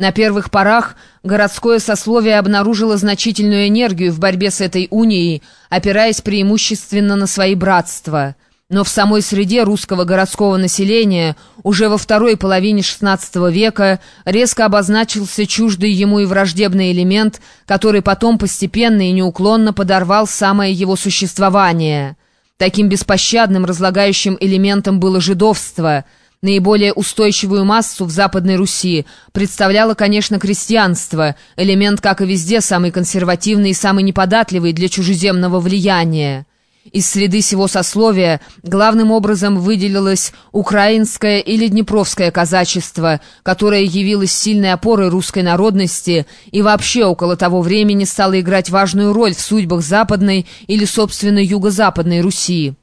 На первых порах городское сословие обнаружило значительную энергию в борьбе с этой унией, опираясь преимущественно на свои братства. Но в самой среде русского городского населения уже во второй половине XVI века резко обозначился чуждый ему и враждебный элемент, который потом постепенно и неуклонно подорвал самое его существование. Таким беспощадным разлагающим элементом было жидовство – Наиболее устойчивую массу в Западной Руси представляло, конечно, крестьянство, элемент, как и везде, самый консервативный и самый неподатливый для чужеземного влияния. Из среды сего сословия главным образом выделилось украинское или днепровское казачество, которое явилось сильной опорой русской народности и вообще около того времени стало играть важную роль в судьбах Западной или, собственно, Юго-Западной Руси.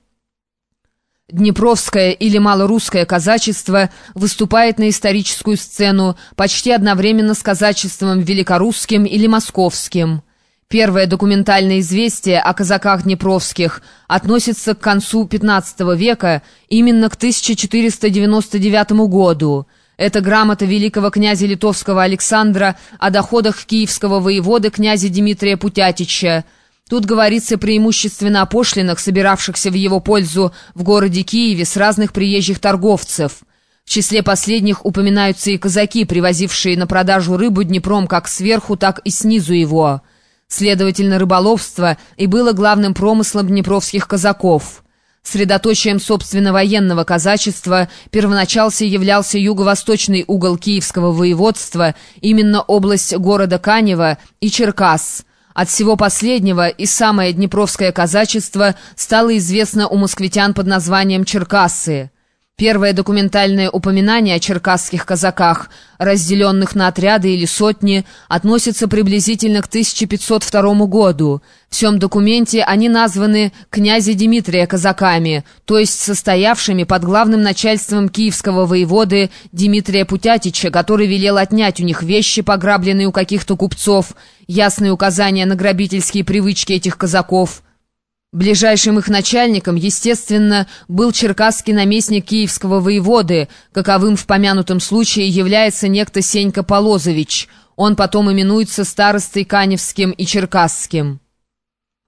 Днепровское или малорусское казачество выступает на историческую сцену почти одновременно с казачеством великорусским или московским. Первое документальное известие о казаках днепровских относится к концу XV века, именно к 1499 году. Это грамота великого князя литовского Александра о доходах киевского воеводы князя Дмитрия Путятича, Тут говорится преимущественно о пошлинах, собиравшихся в его пользу в городе Киеве с разных приезжих торговцев. В числе последних упоминаются и казаки, привозившие на продажу рыбу Днепром как сверху, так и снизу его. Следовательно, рыболовство и было главным промыслом днепровских казаков. Средоточием собственно военного казачества первоначался являлся юго-восточный угол Киевского воеводства, именно область города Канева и Черкас – от всего последнего и самое днепровское казачество стало известно у москвитян под названием Черкассы. Первое документальное упоминание о черкасских казаках, разделенных на отряды или сотни, относится приблизительно к 1502 году. В всем документе они названы «князи Дмитрия казаками», то есть состоявшими под главным начальством киевского воеводы Дмитрия Путятича, который велел отнять у них вещи, пограбленные у каких-то купцов, ясные указания на грабительские привычки этих казаков – Ближайшим их начальником, естественно, был черкасский наместник киевского воеводы, каковым в помянутом случае является некто Сенька Полозович. Он потом именуется старостой Каневским и Черкасским.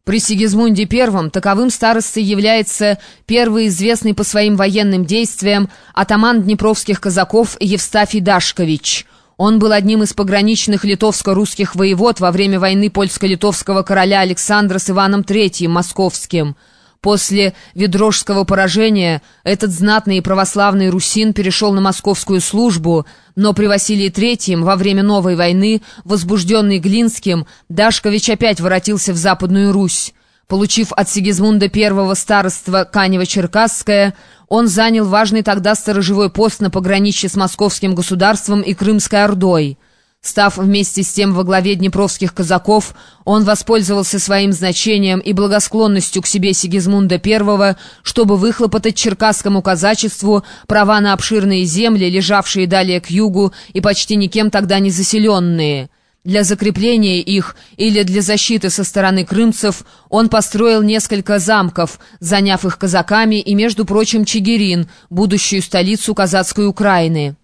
При Сигизмунде I таковым старостой является первый известный по своим военным действиям атаман днепровских казаков Евстафий Дашкович – он был одним из пограничных литовско-русских воевод во время войны польско-литовского короля Александра с Иваном III Московским. После Ведрожского поражения этот знатный и православный русин перешел на московскую службу, но при Василии III во время новой войны, возбужденный Глинским, Дашкович опять воротился в Западную Русь. Получив от Сигизмунда I староство Канево-Черкасское, он занял важный тогда сторожевой пост на пограничье с московским государством и Крымской Ордой. Став вместе с тем во главе днепровских казаков, он воспользовался своим значением и благосклонностью к себе Сигизмунда I, чтобы выхлопотать черкасскому казачеству права на обширные земли, лежавшие далее к югу и почти никем тогда не заселенные. Для закрепления их или для защиты со стороны крымцев он построил несколько замков, заняв их казаками и, между прочим, Чигирин, будущую столицу казацкой Украины.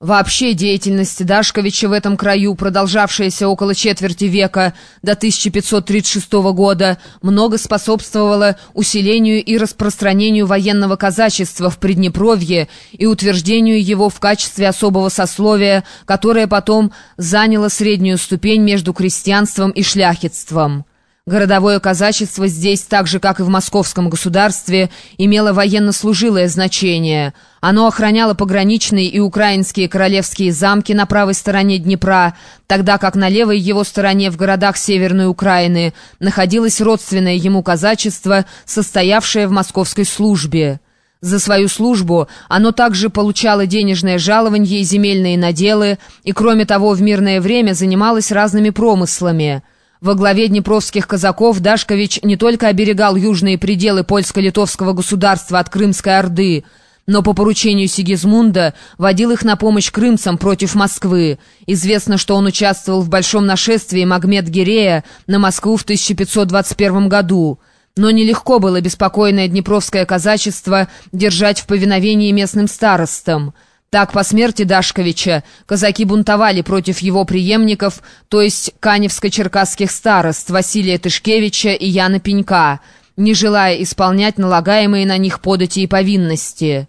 Вообще деятельность Дашковича в этом краю, продолжавшаяся около четверти века до 1536 года, много способствовала усилению и распространению военного казачества в Приднепровье и утверждению его в качестве особого сословия, которое потом заняло среднюю ступень между крестьянством и шляхетством. Городовое казачество здесь, так же как и в московском государстве, имело военнослужилое значение. Оно охраняло пограничные и украинские королевские замки на правой стороне Днепра, тогда как на левой его стороне в городах Северной Украины находилось родственное ему казачество, состоявшее в московской службе. За свою службу оно также получало денежное жалование и земельные наделы, и кроме того в мирное время занималось разными промыслами – во главе днепровских казаков Дашкович не только оберегал южные пределы польско-литовского государства от Крымской Орды, но по поручению Сигизмунда водил их на помощь крымцам против Москвы. Известно, что он участвовал в большом нашествии Магмед-Гирея на Москву в 1521 году. Но нелегко было беспокойное днепровское казачество держать в повиновении местным старостам. Так, по смерти Дашковича казаки бунтовали против его преемников, то есть каневско-черкасских старост Василия Тышкевича и Яна Пенька, не желая исполнять налагаемые на них подати и повинности.